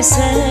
I said.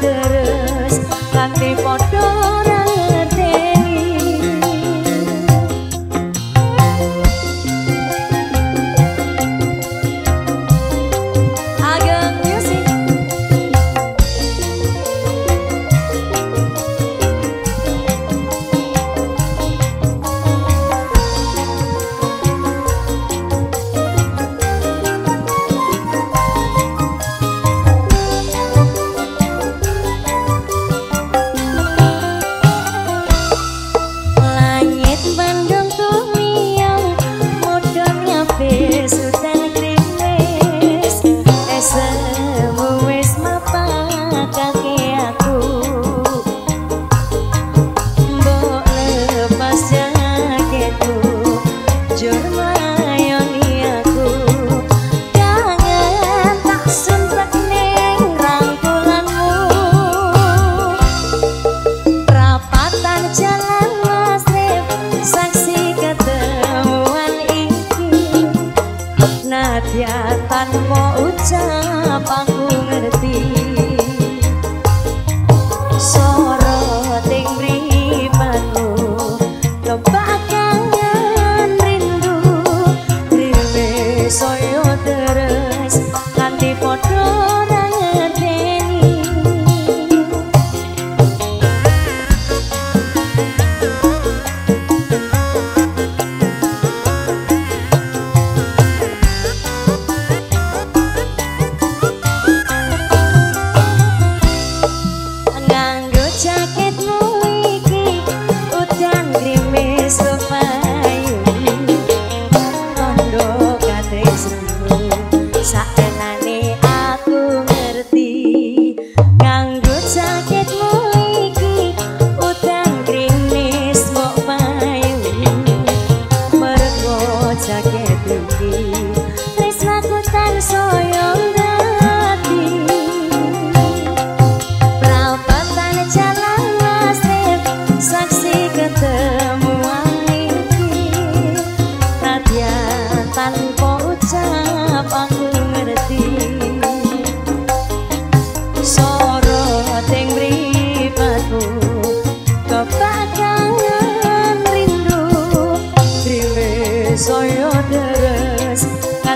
Saya papá.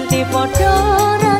Kanthi padha